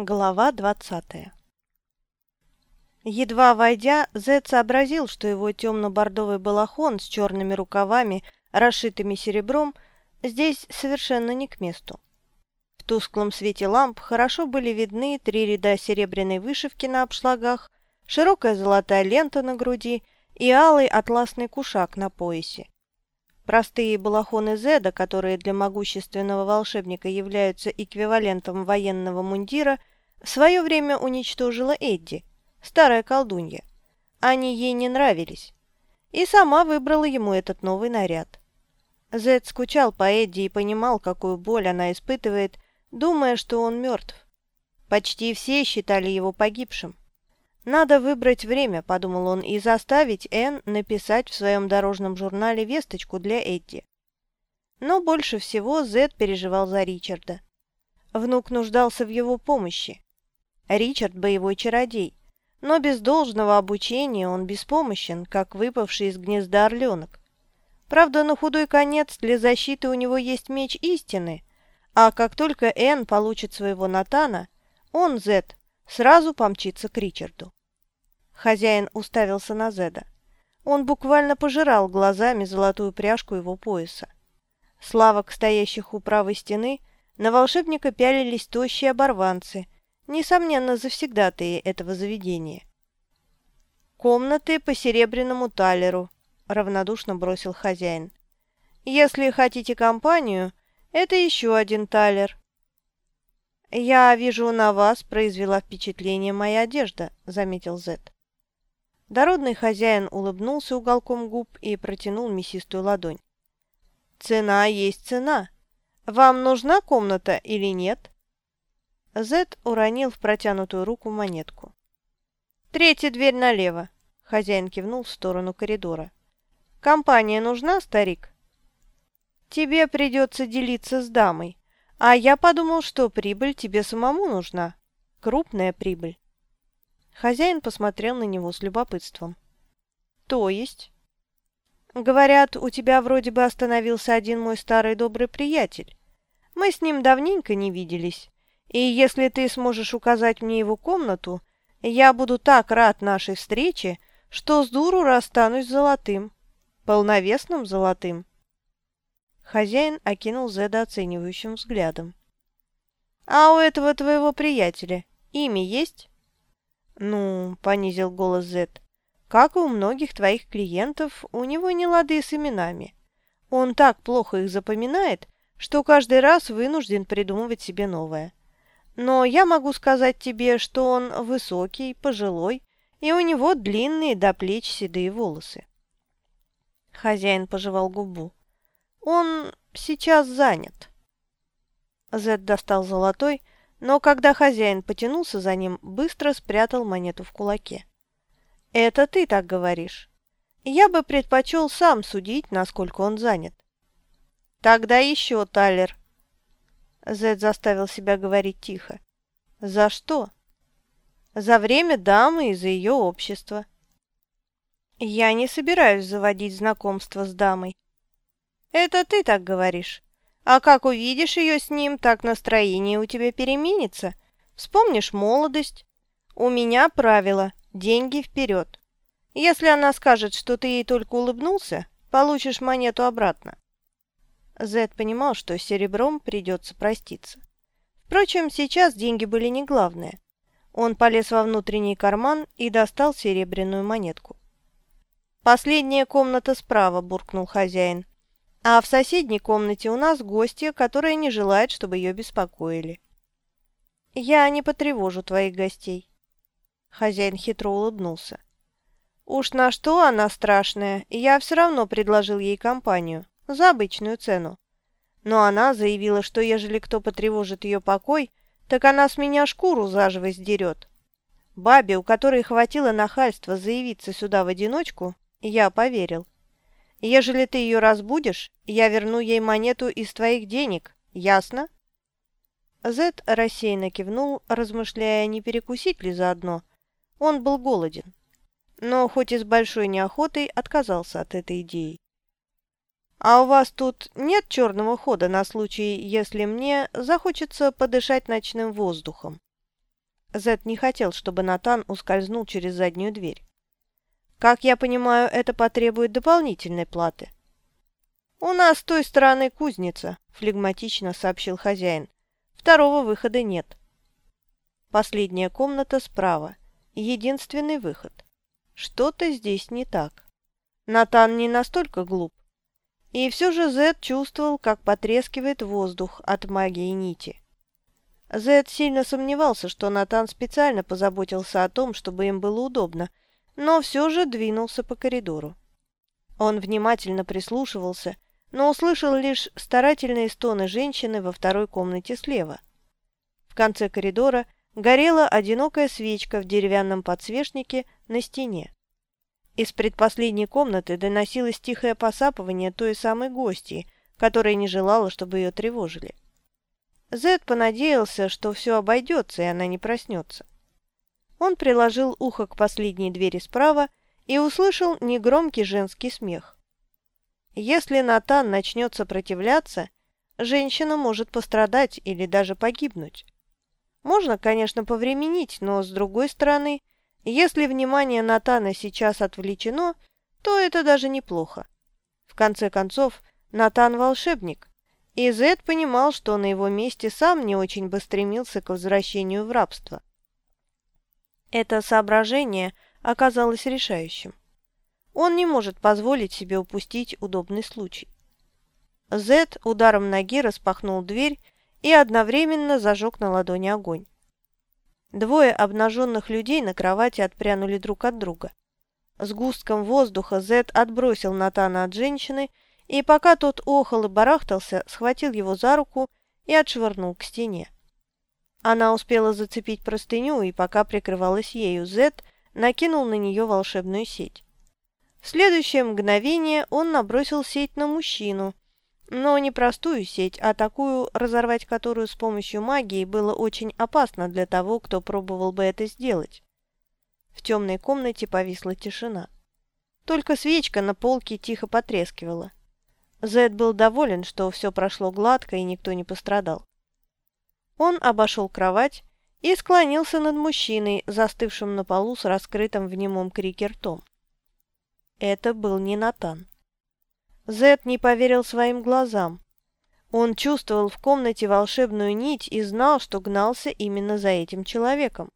Глава двадцатая Едва войдя, Зед сообразил, что его темно-бордовый балахон с черными рукавами, расшитыми серебром, здесь совершенно не к месту. В тусклом свете ламп хорошо были видны три ряда серебряной вышивки на обшлагах, широкая золотая лента на груди и алый атласный кушак на поясе. Простые балахоны Зеда, которые для могущественного волшебника являются эквивалентом военного мундира, в свое время уничтожила Эдди, старая колдунья. Они ей не нравились. И сама выбрала ему этот новый наряд. Зед скучал по Эдди и понимал, какую боль она испытывает, думая, что он мертв. Почти все считали его погибшим. «Надо выбрать время», — подумал он, — «и заставить Энн написать в своем дорожном журнале весточку для Эдди». Но больше всего Зед переживал за Ричарда. Внук нуждался в его помощи. Ричард – боевой чародей, но без должного обучения он беспомощен, как выпавший из гнезда орленок. Правда, на худой конец для защиты у него есть меч истины, а как только Энн получит своего Натана, он, Зед, сразу помчится к Ричарду. Хозяин уставился на Зеда. Он буквально пожирал глазами золотую пряжку его пояса. Славок, стоящих у правой стены, на волшебника пялились тощие оборванцы, несомненно, завсегдатые этого заведения. «Комнаты по серебряному талеру», — равнодушно бросил хозяин. «Если хотите компанию, это еще один талер». «Я вижу, на вас произвела впечатление моя одежда», — заметил Зет. Дородный хозяин улыбнулся уголком губ и протянул мясистую ладонь. «Цена есть цена. Вам нужна комната или нет?» Зет уронил в протянутую руку монетку. «Третья дверь налево», — хозяин кивнул в сторону коридора. «Компания нужна, старик?» «Тебе придется делиться с дамой, а я подумал, что прибыль тебе самому нужна. Крупная прибыль». Хозяин посмотрел на него с любопытством. «То есть?» «Говорят, у тебя вроде бы остановился один мой старый добрый приятель. Мы с ним давненько не виделись, и если ты сможешь указать мне его комнату, я буду так рад нашей встрече, что с дуру расстанусь золотым, полновесным золотым». Хозяин окинул Зеда оценивающим взглядом. «А у этого твоего приятеля имя есть?» «Ну», — понизил голос Зет, — «как и у многих твоих клиентов, у него не лады с именами. Он так плохо их запоминает, что каждый раз вынужден придумывать себе новое. Но я могу сказать тебе, что он высокий, пожилой, и у него длинные до плеч седые волосы». Хозяин пожевал губу. «Он сейчас занят». Зет достал золотой, — но когда хозяин потянулся за ним, быстро спрятал монету в кулаке. «Это ты так говоришь. Я бы предпочел сам судить, насколько он занят». «Тогда еще, Талер». Зед заставил себя говорить тихо. «За что?» «За время дамы и за ее общество». «Я не собираюсь заводить знакомство с дамой». «Это ты так говоришь. А как увидишь ее с ним, так настроение у тебя переменится. Вспомнишь молодость. У меня правило – деньги вперед. Если она скажет, что ты ей только улыбнулся, получишь монету обратно. Зед понимал, что с серебром придется проститься. Впрочем, сейчас деньги были не главное. Он полез во внутренний карман и достал серебряную монетку. «Последняя комната справа», – буркнул хозяин. А в соседней комнате у нас гостья, которая не желает, чтобы ее беспокоили. Я не потревожу твоих гостей. Хозяин хитро улыбнулся. Уж на что она страшная, я все равно предложил ей компанию, за обычную цену. Но она заявила, что ежели кто потревожит ее покой, так она с меня шкуру заживо сдерет. Бабе, у которой хватило нахальства заявиться сюда в одиночку, я поверил. Ежели ты ее разбудишь, я верну ей монету из твоих денег. Ясно?» Зет рассеянно кивнул, размышляя, не перекусить ли заодно. Он был голоден, но хоть и с большой неохотой отказался от этой идеи. «А у вас тут нет черного хода на случай, если мне захочется подышать ночным воздухом?» Зет не хотел, чтобы Натан ускользнул через заднюю дверь. «Как я понимаю, это потребует дополнительной платы». «У нас с той стороны кузница», — флегматично сообщил хозяин. «Второго выхода нет». Последняя комната справа. Единственный выход. Что-то здесь не так. Натан не настолько глуп. И все же Зед чувствовал, как потрескивает воздух от магии нити. Зед сильно сомневался, что Натан специально позаботился о том, чтобы им было удобно, но все же двинулся по коридору. Он внимательно прислушивался, но услышал лишь старательные стоны женщины во второй комнате слева. В конце коридора горела одинокая свечка в деревянном подсвечнике на стене. Из предпоследней комнаты доносилось тихое посапывание той самой гости, которая не желала, чтобы ее тревожили. Зед понадеялся, что все обойдется, и она не проснется. Он приложил ухо к последней двери справа и услышал негромкий женский смех. Если Натан начнет сопротивляться, женщина может пострадать или даже погибнуть. Можно, конечно, повременить, но, с другой стороны, если внимание Натана сейчас отвлечено, то это даже неплохо. В конце концов, Натан – волшебник, и Зед понимал, что на его месте сам не очень бы стремился к возвращению в рабство. Это соображение оказалось решающим. Он не может позволить себе упустить удобный случай. Зед ударом ноги распахнул дверь и одновременно зажег на ладони огонь. Двое обнаженных людей на кровати отпрянули друг от друга. С густком воздуха Зед отбросил Натана от женщины, и пока тот охал и барахтался, схватил его за руку и отшвырнул к стене. Она успела зацепить простыню, и пока прикрывалась ею, Зед накинул на нее волшебную сеть. В следующее мгновение он набросил сеть на мужчину, но не простую сеть, а такую, разорвать которую с помощью магии было очень опасно для того, кто пробовал бы это сделать. В темной комнате повисла тишина. Только свечка на полке тихо потрескивала. Зед был доволен, что все прошло гладко и никто не пострадал. Он обошел кровать и склонился над мужчиной, застывшим на полу с раскрытым в немом крике ртом. Это был не Натан. Зет не поверил своим глазам. Он чувствовал в комнате волшебную нить и знал, что гнался именно за этим человеком.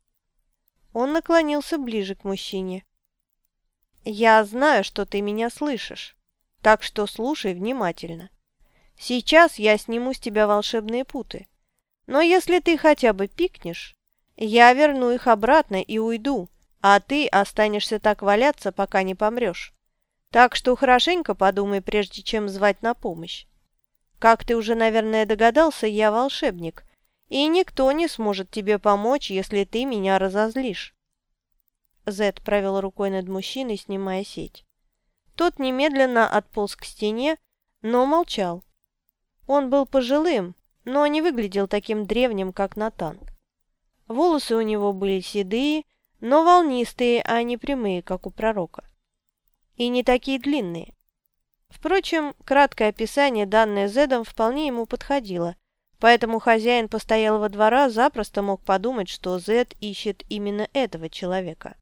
Он наклонился ближе к мужчине. «Я знаю, что ты меня слышишь, так что слушай внимательно. Сейчас я сниму с тебя волшебные путы. Но если ты хотя бы пикнешь, я верну их обратно и уйду, а ты останешься так валяться, пока не помрешь. Так что хорошенько подумай, прежде чем звать на помощь. Как ты уже, наверное, догадался, я волшебник, и никто не сможет тебе помочь, если ты меня разозлишь». Зет провел рукой над мужчиной, снимая сеть. Тот немедленно отполз к стене, но молчал. Он был пожилым, но не выглядел таким древним, как Натан. Волосы у него были седые, но волнистые, а не прямые, как у пророка и не такие длинные. Впрочем, краткое описание, данное Зедом, вполне ему подходило, поэтому хозяин постоялого двора запросто мог подумать, что Зед ищет именно этого человека.